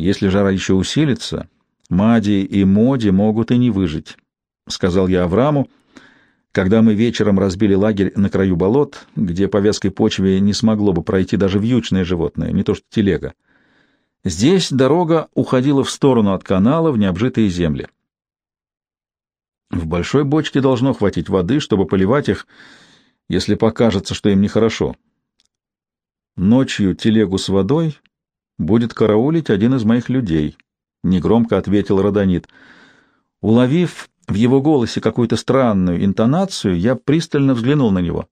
Если жара еще усилится, Мади и Моди могут и не выжить, — сказал я Авраму, когда мы вечером разбили лагерь на краю болот, где по вязкой почве не смогло бы пройти даже вьючное животное, не то что телега. Здесь дорога уходила в сторону от канала в необжитые земли. В большой бочке должно хватить воды, чтобы поливать их, если покажется, что им нехорошо. Ночью телегу с водой будет караулить один из моих людей, — негромко ответил Родонит. Уловив в его голосе какую-то странную интонацию, я пристально взглянул на него.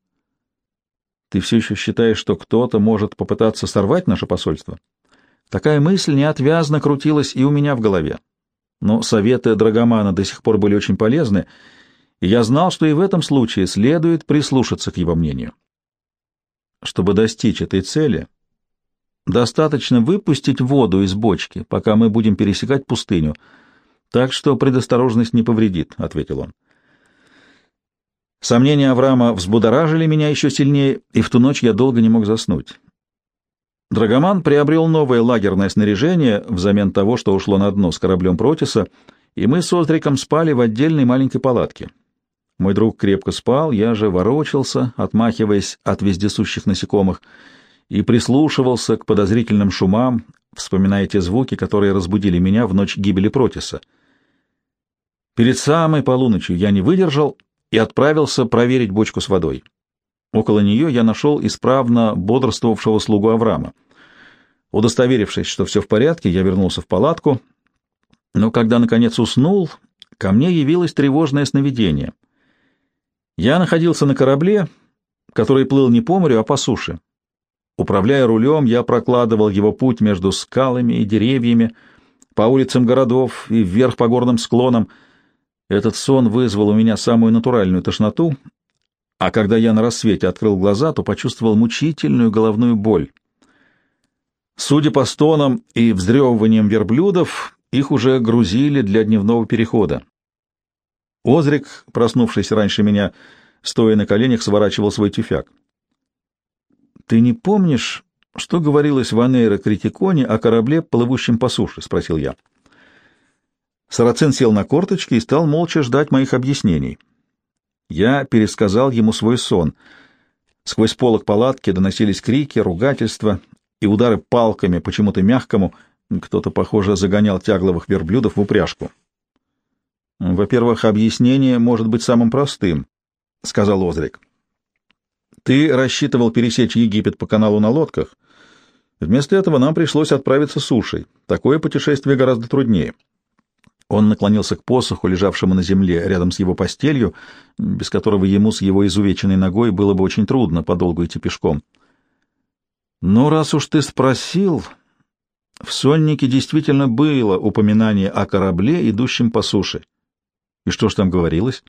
«Ты все еще считаешь, что кто-то может попытаться сорвать наше посольство?» Такая мысль неотвязно крутилась и у меня в голове. Но советы Драгомана до сих пор были очень полезны, и я знал, что и в этом случае следует прислушаться к его мнению. Чтобы достичь этой цели, достаточно выпустить воду из бочки, пока мы будем пересекать пустыню — так что предосторожность не повредит, — ответил он. Сомнения Авраама взбудоражили меня еще сильнее, и в ту ночь я долго не мог заснуть. Драгоман приобрел новое лагерное снаряжение взамен того, что ушло на дно с кораблем Протиса, и мы с Озриком спали в отдельной маленькой палатке. Мой друг крепко спал, я же ворочался, отмахиваясь от вездесущих насекомых, и прислушивался к подозрительным шумам, вспоминая те звуки, которые разбудили меня в ночь гибели Протиса — Перед самой полуночью я не выдержал и отправился проверить бочку с водой. Около нее я нашел исправно бодрствовавшего слугу Авраама. Удостоверившись, что все в порядке, я вернулся в палатку, но когда, наконец, уснул, ко мне явилось тревожное сновидение. Я находился на корабле, который плыл не по морю, а по суше. Управляя рулем, я прокладывал его путь между скалами и деревьями, по улицам городов и вверх по горным склонам — этот сон вызвал у меня самую натуральную тошноту, а когда я на рассвете открыл глаза, то почувствовал мучительную головную боль. Судя по стонам и вздрёвываниям верблюдов, их уже грузили для дневного перехода. Озрик, проснувшись раньше меня, стоя на коленях, сворачивал свой тюфяк. «Ты не помнишь, что говорилось в Анейро Критиконе о корабле, плывущем по суше?» — спросил я. Сарацин сел на корточки и стал молча ждать моих объяснений. Я пересказал ему свой сон. Сквозь полок палатки доносились крики, ругательства и удары палками, почему-то мягкому. Кто-то, похоже, загонял тягловых верблюдов в упряжку. «Во-первых, объяснение может быть самым простым», — сказал Озрик. «Ты рассчитывал пересечь Египет по каналу на лодках. Вместо этого нам пришлось отправиться сушей. Такое путешествие гораздо труднее». Он наклонился к посоху, лежавшему на земле рядом с его постелью, без которого ему с его изувеченной ногой было бы очень трудно подолгу идти пешком. «Ну, раз уж ты спросил...» В соннике действительно было упоминание о корабле, идущем по суше. И что ж там говорилось?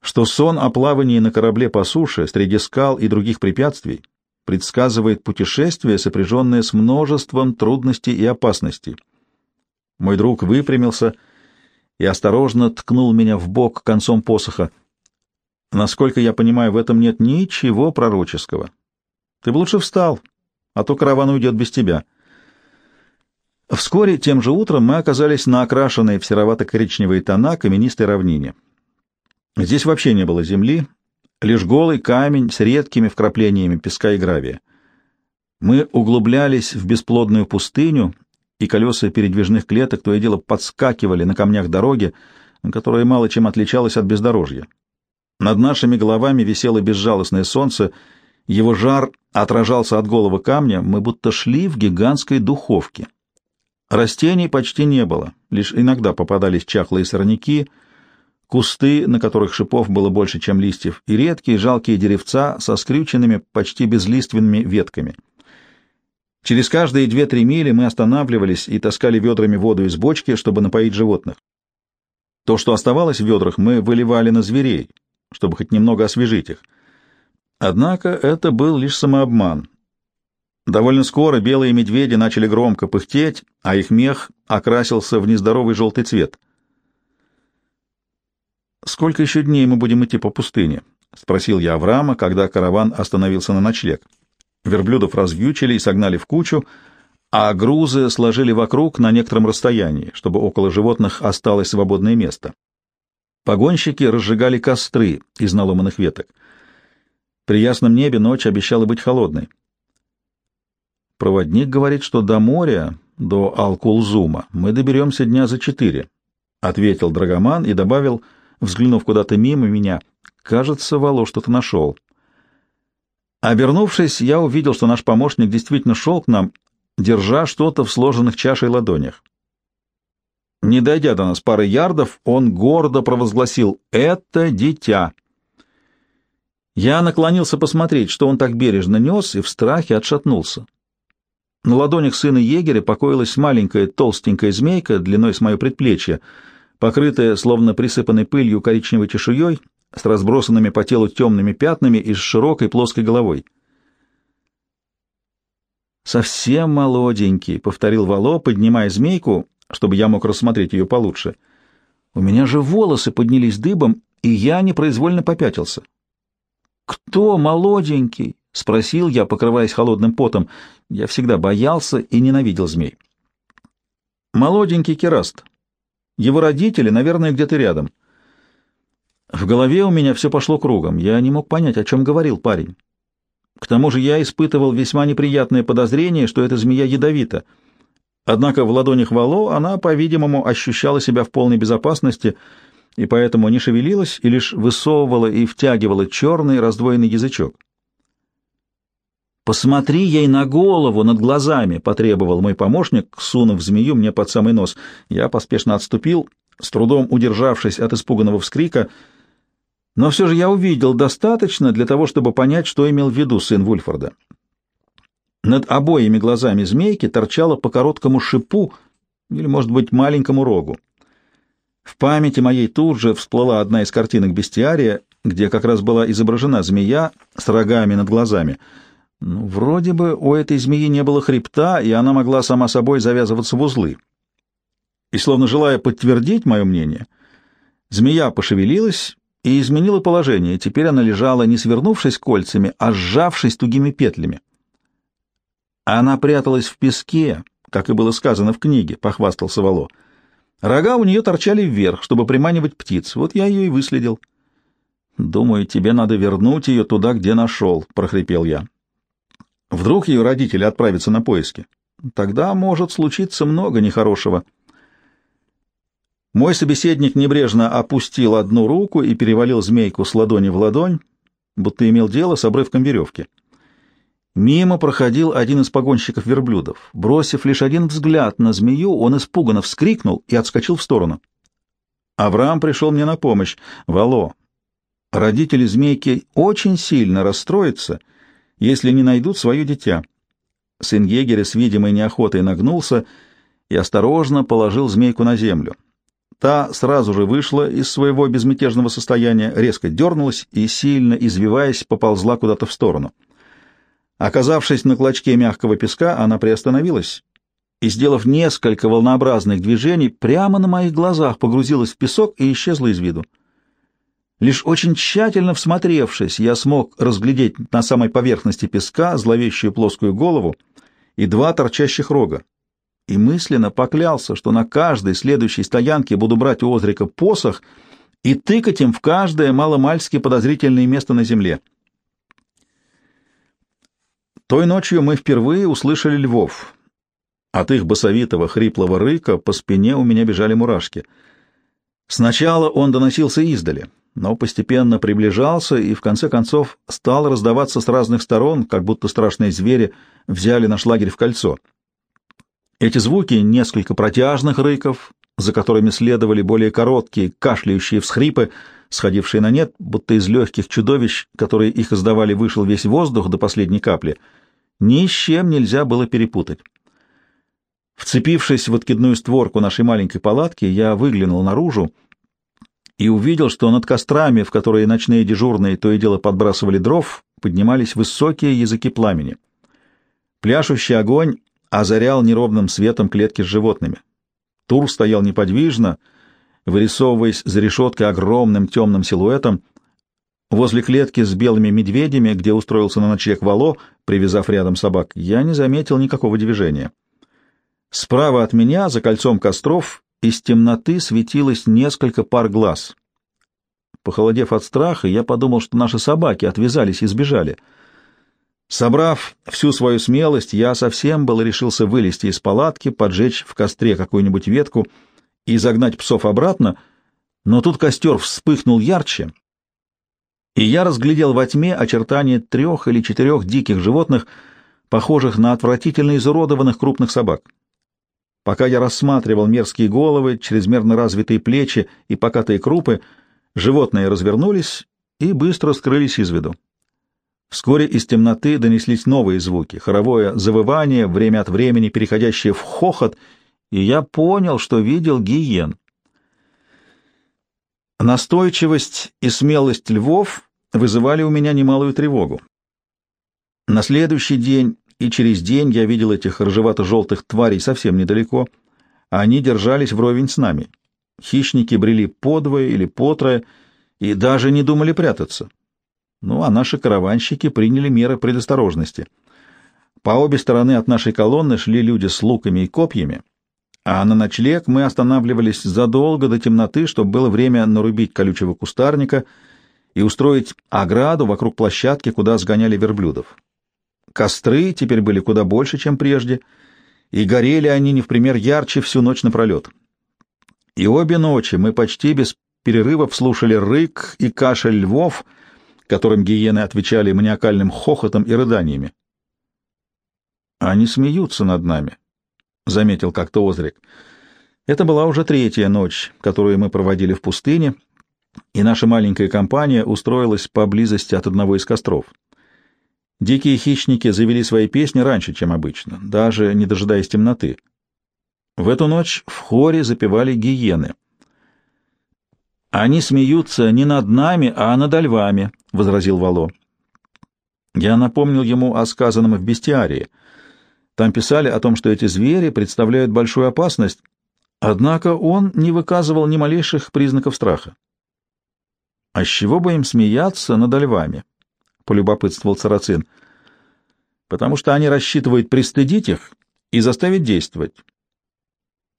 Что сон о плавании на корабле по суше среди скал и других препятствий предсказывает путешествие, сопряженное с множеством трудностей и опасностей, мой друг выпрямился и осторожно ткнул меня в бок концом посоха. Насколько я понимаю, в этом нет ничего пророческого. Ты бы лучше встал, а то караван уйдет без тебя. Вскоре, тем же утром, мы оказались на окрашенной в серовато-коричневые тона каменистой равнине. Здесь вообще не было земли, лишь голый камень с редкими вкраплениями песка и гравия. Мы углублялись в бесплодную пустыню, и колеса передвижных клеток то и дело подскакивали на камнях дороги, которая мало чем отличалась от бездорожья. Над нашими головами висело безжалостное солнце, его жар отражался от голого камня, мы будто шли в гигантской духовке. Растений почти не было, лишь иногда попадались чахлые сорняки, кусты, на которых шипов было больше, чем листьев, и редкие жалкие деревца со скрюченными, почти безлиственными ветками — Через каждые две-три мили мы останавливались и таскали ведрами воду из бочки, чтобы напоить животных. То, что оставалось в ведрах, мы выливали на зверей, чтобы хоть немного освежить их. Однако это был лишь самообман. Довольно скоро белые медведи начали громко пыхтеть, а их мех окрасился в нездоровый желтый цвет. «Сколько еще дней мы будем идти по пустыне?» — спросил я Авраама, когда караван остановился на ночлег. Верблюдов развьючили и согнали в кучу, а грузы сложили вокруг на некотором расстоянии, чтобы около животных осталось свободное место. Погонщики разжигали костры из наломанных веток. При ясном небе ночь обещала быть холодной. Проводник говорит, что до моря, до Алкулзума, мы доберемся дня за четыре, — ответил Драгоман и добавил, взглянув куда-то мимо меня, — кажется, Вало что-то нашел. Обернувшись, я увидел, что наш помощник действительно шел к нам, держа что-то в сложенных чашей ладонях. Не дойдя до нас пары ярдов, он гордо провозгласил «Это дитя». Я наклонился посмотреть, что он так бережно нес, и в страхе отшатнулся. На ладонях сына егеря покоилась маленькая толстенькая змейка длиной с мое предплечье, покрытая, словно присыпанной пылью коричневой чешуей, с разбросанными по телу темными пятнами и с широкой плоской головой. «Совсем молоденький», — повторил Вало, поднимая змейку, чтобы я мог рассмотреть ее получше. «У меня же волосы поднялись дыбом, и я непроизвольно попятился». «Кто молоденький?» — спросил я, покрываясь холодным потом. Я всегда боялся и ненавидел змей. «Молоденький кераст. Его родители, наверное, где-то рядом». В голове у меня все пошло кругом. Я не мог понять, о чем говорил парень. К тому же я испытывал весьма неприятное подозрение, что эта змея ядовита. Однако в ладонях Вало она, по-видимому, ощущала себя в полной безопасности и поэтому не шевелилась и лишь высовывала и втягивала черный раздвоенный язычок. «Посмотри ей на голову над глазами!» — потребовал мой помощник, сунув змею мне под самый нос. Я поспешно отступил, с трудом удержавшись от испуганного вскрика — но все же я увидел достаточно для того, чтобы понять, что имел в виду сын Вульфорда. Над обоими глазами змейки торчало по короткому шипу или, может быть, маленькому рогу. В памяти моей тут же всплыла одна из картинок бестиария, где как раз была изображена змея с рогами над глазами. Ну, вроде бы у этой змеи не было хребта, и она могла сама собой завязываться в узлы. И, словно желая подтвердить мое мнение, змея пошевелилась и изменила положение. Теперь она лежала не свернувшись кольцами, а сжавшись тугими петлями. Она пряталась в песке, как и было сказано в книге, — похвастался Вало. Рога у нее торчали вверх, чтобы приманивать птиц. Вот я ее и выследил. «Думаю, тебе надо вернуть ее туда, где нашел», — прохрипел я. «Вдруг ее родители отправятся на поиски? Тогда может случиться много нехорошего». Мой собеседник небрежно опустил одну руку и перевалил змейку с ладони в ладонь, будто имел дело с обрывком веревки. Мимо проходил один из погонщиков верблюдов. Бросив лишь один взгляд на змею, он испуганно вскрикнул и отскочил в сторону. Авраам пришел мне на помощь. «Вало, родители змейки очень сильно расстроятся, если не найдут свое дитя». Сын егеря с видимой неохотой нагнулся и осторожно положил змейку на землю. Та сразу же вышла из своего безмятежного состояния, резко дернулась и, сильно извиваясь, поползла куда-то в сторону. Оказавшись на клочке мягкого песка, она приостановилась и, сделав несколько волнообразных движений, прямо на моих глазах погрузилась в песок и исчезла из виду. Лишь очень тщательно всмотревшись, я смог разглядеть на самой поверхности песка зловещую плоскую голову и два торчащих рога и мысленно поклялся, что на каждой следующей стоянке буду брать у Озрика посох и тыкать им в каждое маломальски подозрительное место на земле. Той ночью мы впервые услышали львов. От их басовитого хриплого рыка по спине у меня бежали мурашки. Сначала он доносился издали, но постепенно приближался и, в конце концов, стал раздаваться с разных сторон, как будто страшные звери взяли наш лагерь в кольцо — эти звуки, несколько протяжных рыков, за которыми следовали более короткие, кашляющие всхрипы, сходившие на нет, будто из легких чудовищ, которые их издавали, вышел весь воздух до последней капли, ни с чем нельзя было перепутать. Вцепившись в откидную створку нашей маленькой палатки, я выглянул наружу и увидел, что над кострами, в которые ночные дежурные то и дело подбрасывали дров, поднимались высокие языки пламени. Пляшущий огонь озарял неровным светом клетки с животными. Тур стоял неподвижно, вырисовываясь за решеткой огромным темным силуэтом. Возле клетки с белыми медведями, где устроился на ночлег Вало, привязав рядом собак, я не заметил никакого движения. Справа от меня, за кольцом костров, из темноты светилось несколько пар глаз. Похолодев от страха, я подумал, что наши собаки отвязались и сбежали. Собрав всю свою смелость, я совсем был решился вылезти из палатки, поджечь в костре какую-нибудь ветку и загнать псов обратно, но тут костер вспыхнул ярче, и я разглядел во тьме очертания трех или четырех диких животных, похожих на отвратительно изуродованных крупных собак. Пока я рассматривал мерзкие головы, чрезмерно развитые плечи и покатые крупы, животные развернулись и быстро скрылись из виду. Вскоре из темноты донеслись новые звуки, хоровое завывание, время от времени переходящее в хохот, и я понял, что видел гиен. Настойчивость и смелость львов вызывали у меня немалую тревогу. На следующий день и через день я видел этих рыжевато-желтых тварей совсем недалеко. Они держались вровень с нами. Хищники брели подвое или потрое и даже не думали прятаться. Ну, а наши караванщики приняли меры предосторожности. По обе стороны от нашей колонны шли люди с луками и копьями, а на ночлег мы останавливались задолго до темноты, чтобы было время нарубить колючего кустарника — и устроить ограду вокруг площадки, куда сгоняли верблюдов. Костры теперь были куда больше, чем прежде, и горели они не в пример ярче всю ночь напролет. И обе ночи мы почти без перерывов слушали рык и кашель львов, которым гиены отвечали маниакальным хохотом и рыданиями. «Они смеются над нами», — заметил как-то Озрик. Это была уже третья ночь, которую мы проводили в пустыне — и наша маленькая компания устроилась поблизости от одного из костров. Дикие хищники завели свои песни раньше, чем обычно, даже не дожидаясь темноты. В эту ночь в хоре запевали гиены. «Они смеются не над нами, а над львами», — возразил Вало. Я напомнил ему о сказанном в бестиарии. Там писали о том, что эти звери представляют большую опасность, однако он не выказывал ни малейших признаков страха. «А с чего бы им смеяться над львами?» — полюбопытствовал Сарацин. «Потому что они рассчитывают пристыдить их и заставить действовать».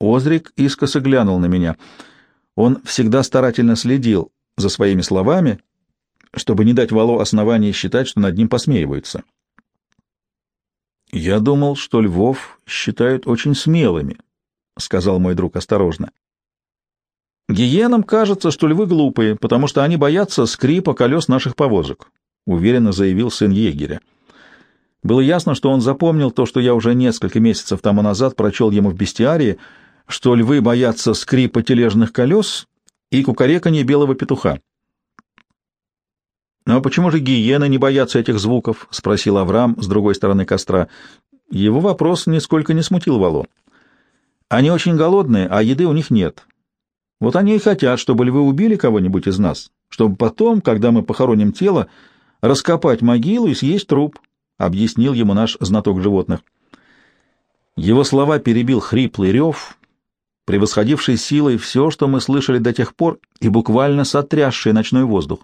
Озрик искоса глянул на меня. Он всегда старательно следил за своими словами, чтобы не дать Вало основания считать, что над ним посмеиваются. «Я думал, что львов считают очень смелыми», — сказал мой друг осторожно. Гиенам кажется, что львы глупые, потому что они боятся скрипа колес наших повозок, — уверенно заявил сын егеря. Было ясно, что он запомнил то, что я уже несколько месяцев тому назад прочел ему в бестиарии, что львы боятся скрипа тележных колес и кукареканья белого петуха. «Ну, — А почему же гиены не боятся этих звуков? — спросил Авраам с другой стороны костра. Его вопрос нисколько не смутил Вало. — Они очень голодные, а еды у них нет. Вот они и хотят, чтобы львы убили кого-нибудь из нас, чтобы потом, когда мы похороним тело, раскопать могилу и съесть труп, — объяснил ему наш знаток животных. Его слова перебил хриплый рев, превосходивший силой все, что мы слышали до тех пор, и буквально сотрясший ночной воздух.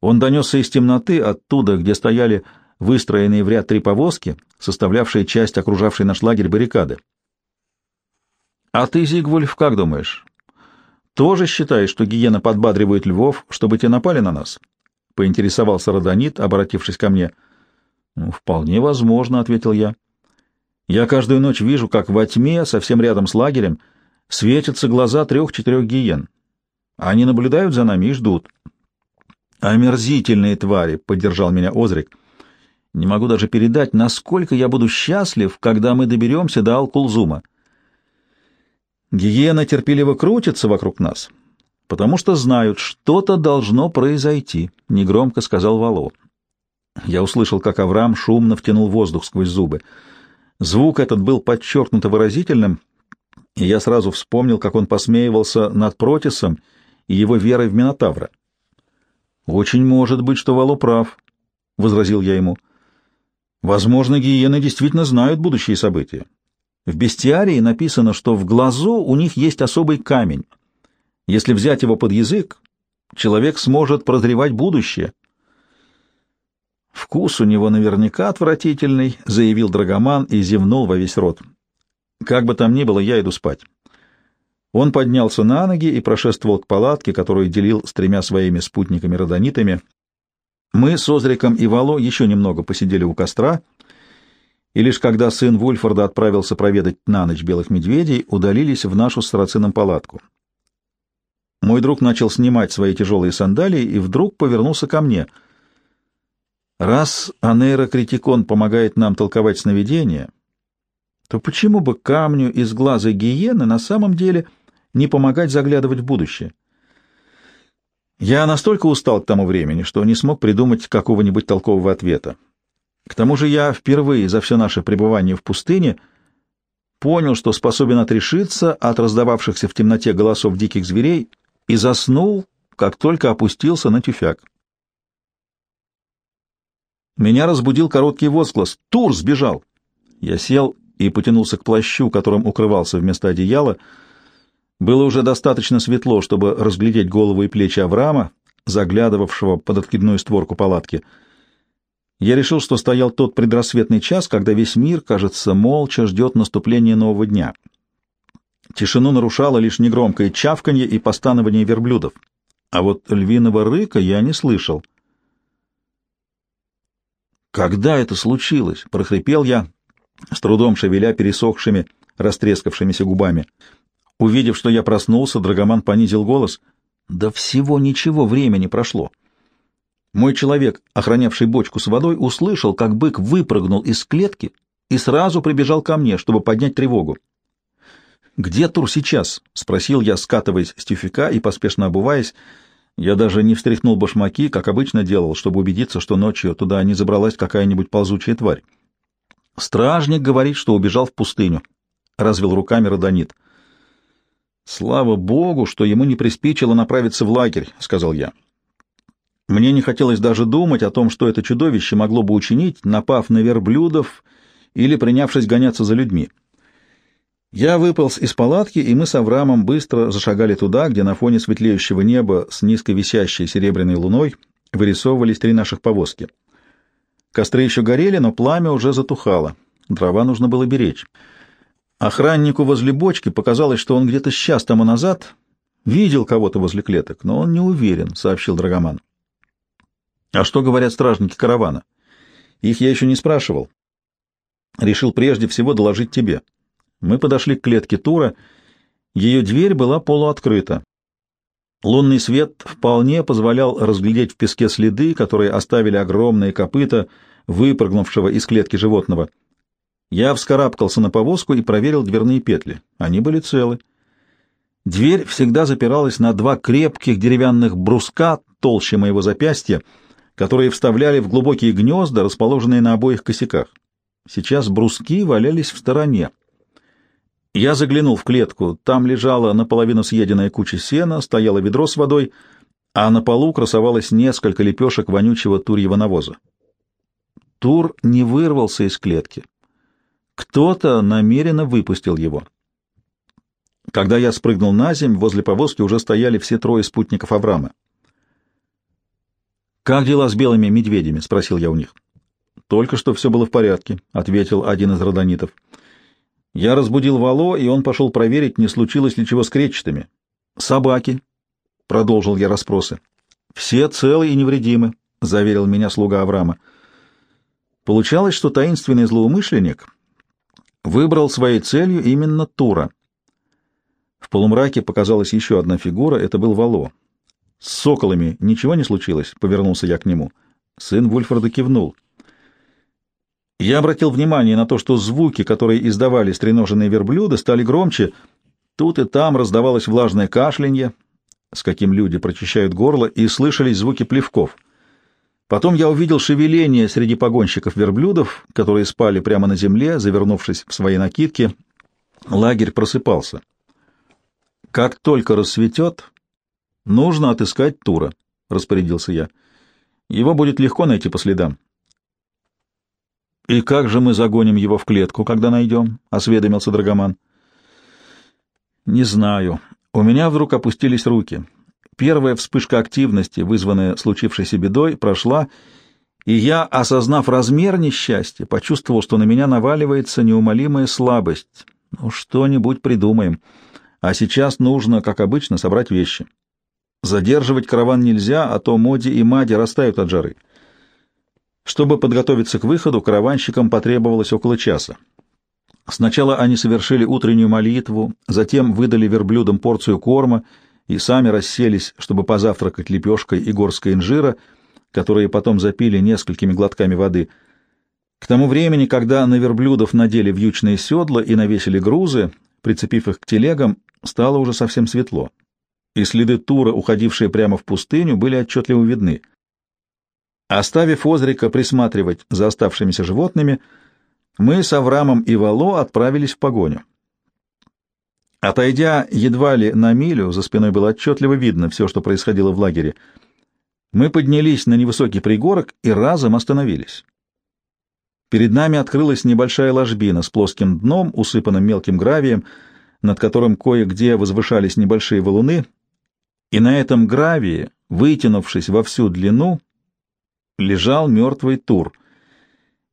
Он донесся из темноты, оттуда, где стояли выстроенные в ряд три повозки, составлявшие часть окружавшей наш лагерь баррикады. — А ты, Зигвульф, как думаешь, тоже считаешь, что гиена подбадривает львов, чтобы те напали на нас? — поинтересовался Родонит, обратившись ко мне. «Ну, — Вполне возможно, — ответил я. — Я каждую ночь вижу, как во тьме, совсем рядом с лагерем, светятся глаза трех-четырех гиен. Они наблюдают за нами и ждут. — Омерзительные твари! — поддержал меня Озрик. — Не могу даже передать, насколько я буду счастлив, когда мы доберемся до Алкулзума. — Гиена терпеливо крутится вокруг нас, потому что знают, что-то должно произойти, — негромко сказал Вало. Я услышал, как Авраам шумно втянул воздух сквозь зубы. Звук этот был подчеркнуто выразительным, и я сразу вспомнил, как он посмеивался над Протисом и его верой в Минотавра. «Очень может быть, что Вало прав», — возразил я ему. «Возможно, гиены действительно знают будущие события. В бестиарии написано, что в глазу у них есть особый камень. Если взять его под язык, человек сможет прозревать будущее. «Вкус у него наверняка отвратительный», — заявил Драгоман и зевнул во весь рот. Как бы там ни было, я иду спать. Он поднялся на ноги и прошествовал к палатке, которую делил с тремя своими спутниками-родонитами. Мы с Озриком и Вало еще немного посидели у костра, и лишь когда сын Вульфорда отправился проведать на ночь белых медведей, удалились в нашу с Сарацином палатку. Мой друг начал снимать свои тяжелые сандалии и вдруг повернулся ко мне. «Раз анейрокритикон помогает нам толковать сновидения, то почему бы камню из глаза гиены на самом деле не помогать заглядывать в будущее?» Я настолько устал к тому времени, что не смог придумать какого-нибудь толкового ответа. К тому же я впервые за все наше пребывание в пустыне понял, что способен отрешиться от раздававшихся в темноте голосов диких зверей и заснул, как только опустился на тюфяк. Меня разбудил короткий возглас. «Тур сбежал!» Я сел и потянулся к плащу, которым укрывался вместо одеяла. Было уже достаточно светло, чтобы разглядеть голову и плечи Авраама, заглядывавшего под откидную створку палатки. Я решил, что стоял тот предрассветный час, когда весь мир, кажется, молча ждет наступления нового дня. Тишину нарушало лишь негромкое чавканье и постанование верблюдов. А вот львиного рыка я не слышал. «Когда это случилось?» — прохрипел я, с трудом шевеля пересохшими, растрескавшимися губами. Увидев, что я проснулся, Драгоман понизил голос. «Да всего ничего времени прошло». Мой человек, охранявший бочку с водой, услышал, как бык выпрыгнул из клетки и сразу прибежал ко мне, чтобы поднять тревогу. «Где Тур сейчас?» — спросил я, скатываясь с тюфяка и поспешно обуваясь. Я даже не встряхнул башмаки, как обычно делал, чтобы убедиться, что ночью туда не забралась какая-нибудь ползучая тварь. «Стражник говорит, что убежал в пустыню», — развел руками Родонит. «Слава богу, что ему не приспичило направиться в лагерь», — сказал я. Мне не хотелось даже думать о том, что это чудовище могло бы учинить, напав на верблюдов или принявшись гоняться за людьми. Я выполз из палатки, и мы с Авраамом быстро зашагали туда, где на фоне светлеющего неба с низко висящей серебряной луной вырисовывались три наших повозки. Костры еще горели, но пламя уже затухало. Дрова нужно было беречь. Охраннику возле бочки показалось, что он где-то сейчас тому назад видел кого-то возле клеток, но он не уверен, — сообщил Драгоман. — А что говорят стражники каравана? Их я еще не спрашивал. Решил прежде всего доложить тебе. — мы подошли к клетке Тура. Ее дверь была полуоткрыта. Лунный свет вполне позволял разглядеть в песке следы, которые оставили огромные копыта, выпрыгнувшего из клетки животного. Я вскарабкался на повозку и проверил дверные петли. Они были целы. Дверь всегда запиралась на два крепких деревянных бруска толще моего запястья, которые вставляли в глубокие гнезда, расположенные на обоих косяках. Сейчас бруски валялись в стороне. Я заглянул в клетку. Там лежала наполовину съеденная куча сена, стояло ведро с водой, а на полу красовалось несколько лепешек вонючего турьего навоза. Тур не вырвался из клетки. Кто-то намеренно выпустил его. Когда я спрыгнул на земь, возле повозки уже стояли все трое спутников Авраама. «Как дела с белыми медведями?» — спросил я у них. «Только что все было в порядке», — ответил один из родонитов. Я разбудил Вало, и он пошел проверить, не случилось ли чего с кречетами. «Собаки», — продолжил я расспросы. «Все целы и невредимы», — заверил меня слуга Авраама. Получалось, что таинственный злоумышленник выбрал своей целью именно Тура. В полумраке показалась еще одна фигура, это был Вало. «С соколами ничего не случилось?» — повернулся я к нему. Сын Вульфорда кивнул. Я обратил внимание на то, что звуки, которые издавали стреноженные верблюды, стали громче. Тут и там раздавалось влажное кашлянье, с каким люди прочищают горло, и слышались звуки плевков. Потом я увидел шевеление среди погонщиков верблюдов, которые спали прямо на земле, завернувшись в свои накидки. Лагерь просыпался. «Как только рассветет, нужно отыскать Тура», — распорядился я. «Его будет легко найти по следам. «И как же мы загоним его в клетку, когда найдем?» — осведомился Драгоман. «Не знаю. У меня вдруг опустились руки. Первая вспышка активности, вызванная случившейся бедой, прошла, и я, осознав размер несчастья, почувствовал, что на меня наваливается неумолимая слабость, Ну, что-нибудь придумаем. А сейчас нужно, как обычно, собрать вещи. Задерживать караван нельзя, а то Моди и Мади растают от жары. Чтобы подготовиться к выходу, караванщикам потребовалось около часа. Сначала они совершили утреннюю молитву, затем выдали верблюдам порцию корма и сами расселись, чтобы позавтракать лепешкой и горской инжира, которые потом запили несколькими глотками воды. К тому времени, когда на верблюдов надели вьючные седла и навесили грузы, прицепив их к телегам, стало уже совсем светло, и следы тура, уходившие прямо в пустыню, были отчетливо видны. Оставив Озрика присматривать за оставшимися животными, мы с Аврамом и Вало отправились в погоню. Отойдя едва ли на милю, за спиной было отчетливо видно все, что происходило в лагере. Мы поднялись на невысокий пригорок и разом остановились. Перед нами открылась небольшая ложбина с плоским дном, усыпанным мелким гравием, над которым кое-где возвышались небольшие валуны, и на этом гравии, вытянувшись во всю длину, лежал мертвый тур.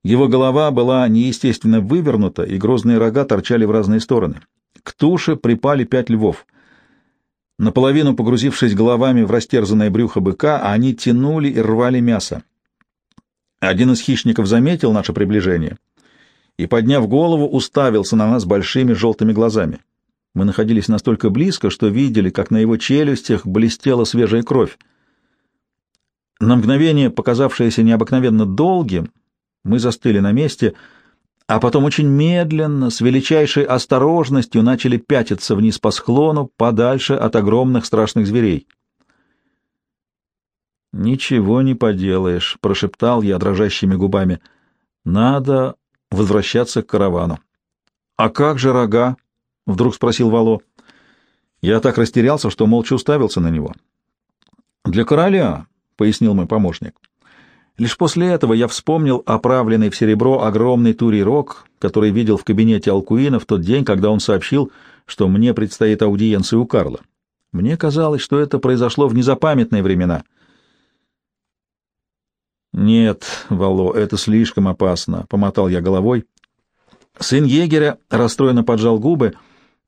Его голова была неестественно вывернута, и грозные рога торчали в разные стороны. К туше припали пять львов. Наполовину погрузившись головами в растерзанное брюхо быка, они тянули и рвали мясо. Один из хищников заметил наше приближение и, подняв голову, уставился на нас большими желтыми глазами. Мы находились настолько близко, что видели, как на его челюстях блестела свежая кровь. На мгновение, показавшееся необыкновенно долгим, мы застыли на месте, а потом очень медленно, с величайшей осторожностью начали пятиться вниз по склону, подальше от огромных страшных зверей. «Ничего не поделаешь», — прошептал я дрожащими губами. «Надо возвращаться к каравану». «А как же рога?» — вдруг спросил Вало. Я так растерялся, что молча уставился на него. «Для короля», — пояснил мой помощник. Лишь после этого я вспомнил оправленный в серебро огромный турий-рог, который видел в кабинете Алкуина в тот день, когда он сообщил, что мне предстоит аудиенция у Карла. Мне казалось, что это произошло в незапамятные времена. «Нет, Вало, это слишком опасно», — помотал я головой. Сын егеря расстроенно поджал губы.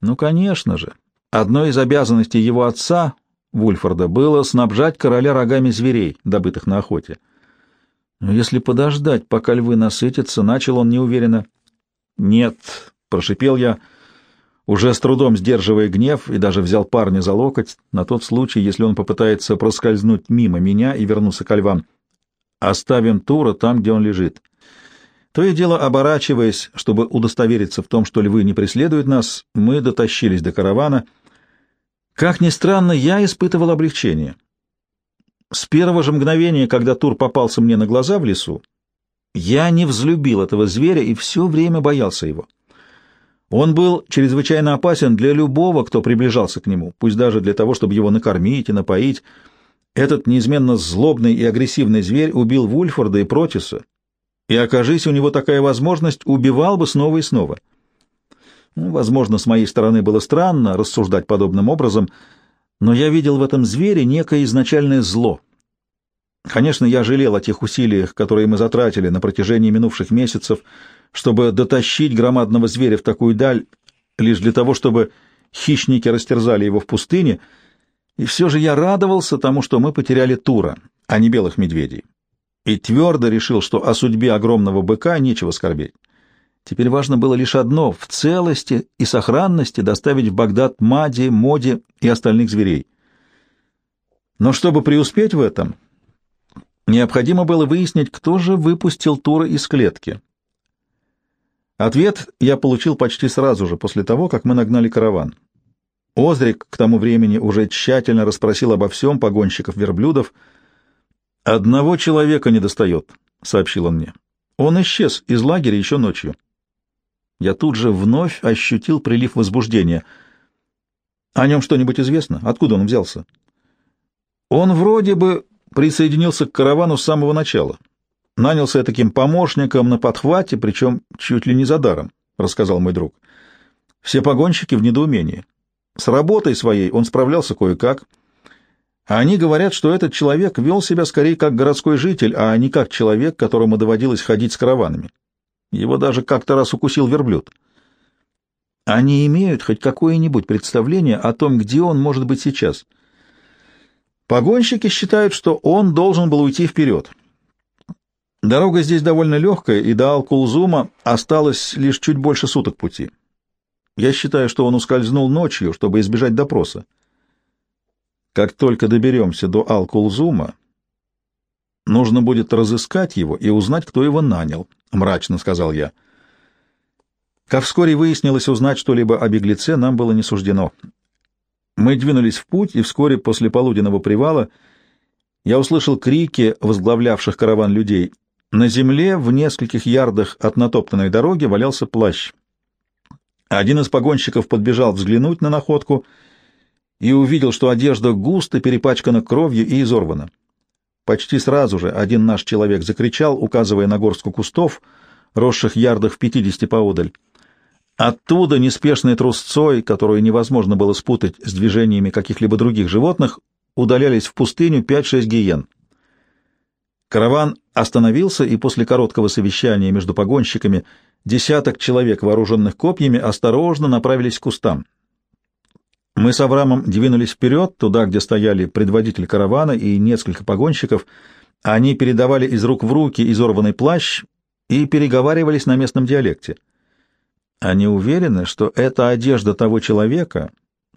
«Ну, конечно же. Одной из обязанностей его отца, Вульфорда, было снабжать короля рогами зверей, добытых на охоте. Но если подождать, пока львы насытятся, начал он неуверенно. «Нет», — прошипел я, уже с трудом сдерживая гнев, и даже взял парня за локоть, на тот случай, если он попытается проскользнуть мимо меня и вернуться к львам. «Оставим Тура там, где он лежит». То и дело, оборачиваясь, чтобы удостовериться в том, что львы не преследуют нас, мы дотащились до каравана. Как ни странно, я испытывал облегчение. С первого же мгновения, когда Тур попался мне на глаза в лесу, я не взлюбил этого зверя и все время боялся его. Он был чрезвычайно опасен для любого, кто приближался к нему, пусть даже для того, чтобы его накормить и напоить. Этот неизменно злобный и агрессивный зверь убил Вульфорда и Протиса, и, окажись у него такая возможность, убивал бы снова и снова. Ну, возможно, с моей стороны было странно рассуждать подобным образом — но я видел в этом звере некое изначальное зло. Конечно, я жалел о тех усилиях, которые мы затратили на протяжении минувших месяцев, чтобы дотащить громадного зверя в такую даль, лишь для того, чтобы хищники растерзали его в пустыне, и все же я радовался тому, что мы потеряли Тура, а не белых медведей, и твердо решил, что о судьбе огромного быка нечего скорбеть. Теперь важно было лишь одно — в целости и сохранности доставить в Багдад Мади, Моди и остальных зверей. Но чтобы преуспеть в этом, необходимо было выяснить, кто же выпустил Тура из клетки. Ответ я получил почти сразу же, после того, как мы нагнали караван. Озрик к тому времени уже тщательно расспросил обо всем погонщиков верблюдов. «Одного человека не достает», — сообщил он мне. «Он исчез из лагеря еще ночью». Я тут же вновь ощутил прилив возбуждения. О нем что-нибудь известно? Откуда он взялся? Он вроде бы присоединился к каравану с самого начала. Нанялся таким помощником на подхвате, причем чуть ли не за даром, — рассказал мой друг. Все погонщики в недоумении. С работой своей он справлялся кое-как. Они говорят, что этот человек вел себя скорее как городской житель, а не как человек, которому доводилось ходить с караванами. Его даже как-то раз укусил верблюд. Они имеют хоть какое-нибудь представление о том, где он может быть сейчас. Погонщики считают, что он должен был уйти вперед. Дорога здесь довольно легкая, и до Алкулзума осталось лишь чуть больше суток пути. Я считаю, что он ускользнул ночью, чтобы избежать допроса. Как только доберемся до Алкулзума, нужно будет разыскать его и узнать, кто его нанял, — мрачно сказал я. Как вскоре выяснилось, узнать что-либо о беглеце нам было не суждено. Мы двинулись в путь, и вскоре после полуденного привала я услышал крики возглавлявших караван людей — на земле в нескольких ярдах от натоптанной дороги валялся плащ. Один из погонщиков подбежал взглянуть на находку и увидел, что одежда густо перепачкана кровью и изорвана. Почти сразу же один наш человек закричал, указывая на горстку кустов, росших ярдах в пятидесяти поодаль. Оттуда неспешной трусцой, которую невозможно было спутать с движениями каких-либо других животных, удалялись в пустыню пять-шесть гиен. Караван остановился, и после короткого совещания между погонщиками десяток человек, вооруженных копьями, осторожно направились к кустам. Мы с Авраамом двинулись вперед, туда, где стояли предводитель каравана и несколько погонщиков. Они передавали из рук в руки изорванный плащ и переговаривались на местном диалекте. Они уверены, что это одежда того человека,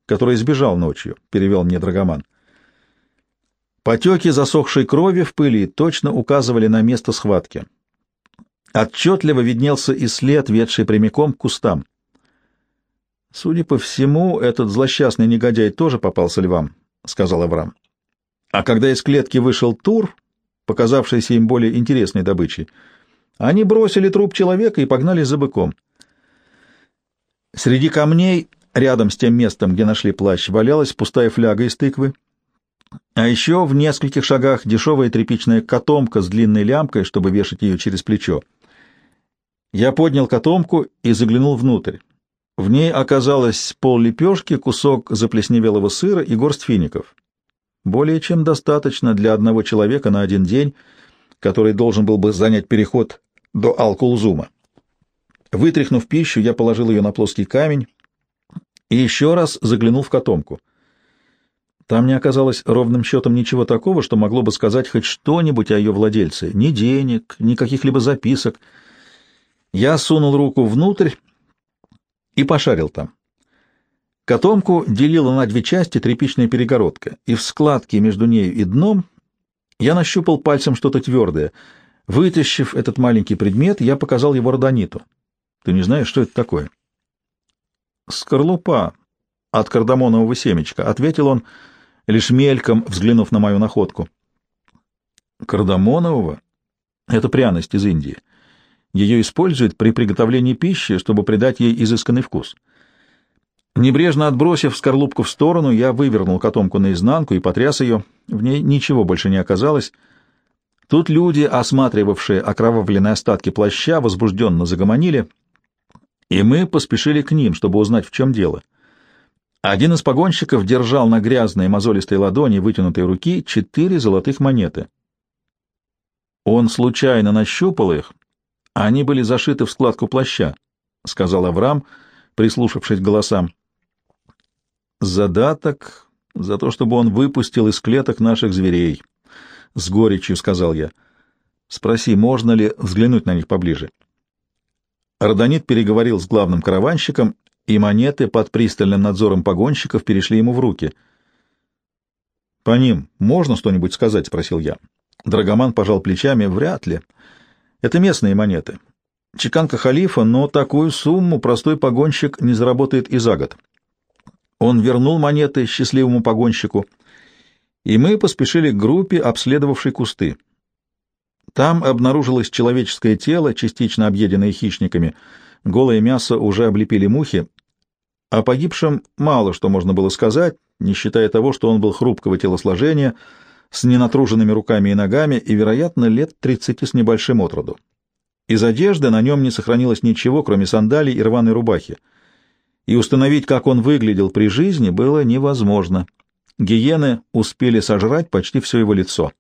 который сбежал ночью, — перевел мне Драгоман. — Потеки засохшей крови в пыли точно указывали на место схватки. Отчетливо виднелся и след, ведший прямиком к кустам. «Судя по всему, этот злосчастный негодяй тоже попался львам», — сказал Авраам. А когда из клетки вышел Тур, показавшийся им более интересной добычей, они бросили труп человека и погнались за быком. Среди камней, рядом с тем местом, где нашли плащ, валялась пустая фляга из тыквы, а еще в нескольких шагах дешевая тряпичная котомка с длинной лямкой, чтобы вешать ее через плечо. Я поднял котомку и заглянул внутрь. В ней оказалось пол лепешки, кусок заплесневелого сыра и горсть фиников. Более чем достаточно для одного человека на один день, который должен был бы занять переход до Алкулзума. Вытряхнув пищу, я положил ее на плоский камень и еще раз заглянул в котомку. Там не оказалось ровным счетом ничего такого, что могло бы сказать хоть что-нибудь о ее владельце. Ни денег, ни каких-либо записок. Я сунул руку внутрь и пошарил там. Котомку делила на две части тряпичная перегородка, и в складке между нею и дном я нащупал пальцем что-то твердое. Вытащив этот маленький предмет, я показал его Родониту. Ты не знаешь, что это такое? Скорлупа от кардамонового семечка, — ответил он, — лишь мельком взглянув на мою находку. Кардамонового — это пряность из Индии. Ее используют при приготовлении пищи, чтобы придать ей изысканный вкус. Небрежно отбросив скорлупку в сторону, я вывернул котомку наизнанку и потряс ее. В ней ничего больше не оказалось. Тут люди, осматривавшие окровавленные остатки плаща, возбужденно загомонили, и мы поспешили к ним, чтобы узнать, в чем дело. — один из погонщиков держал на грязной мозолистой ладони вытянутой руки четыре золотых монеты. Он случайно нащупал их, они были зашиты в складку плаща, — сказал Авраам, прислушавшись к голосам. «Задаток за то, чтобы он выпустил из клеток наших зверей», — с горечью сказал я. «Спроси, можно ли взглянуть на них поближе». Родонит переговорил с главным караванщиком, и монеты под пристальным надзором погонщиков перешли ему в руки. «По ним можно что-нибудь сказать?» — спросил я. Драгоман пожал плечами. «Вряд ли. Это местные монеты. Чеканка халифа, но такую сумму простой погонщик не заработает и за год». Он вернул монеты счастливому погонщику, и мы поспешили к группе, обследовавшей кусты. Там обнаружилось человеческое тело, частично объеденное хищниками. Голое мясо уже облепили мухи, о погибшем мало что можно было сказать, не считая того, что он был хрупкого телосложения, с ненатруженными руками и ногами и, вероятно, лет тридцати с небольшим отроду. Из одежды на нем не сохранилось ничего, кроме сандалий и рваной рубахи, и установить, как он выглядел при жизни, было невозможно. Гиены успели сожрать почти все его лицо.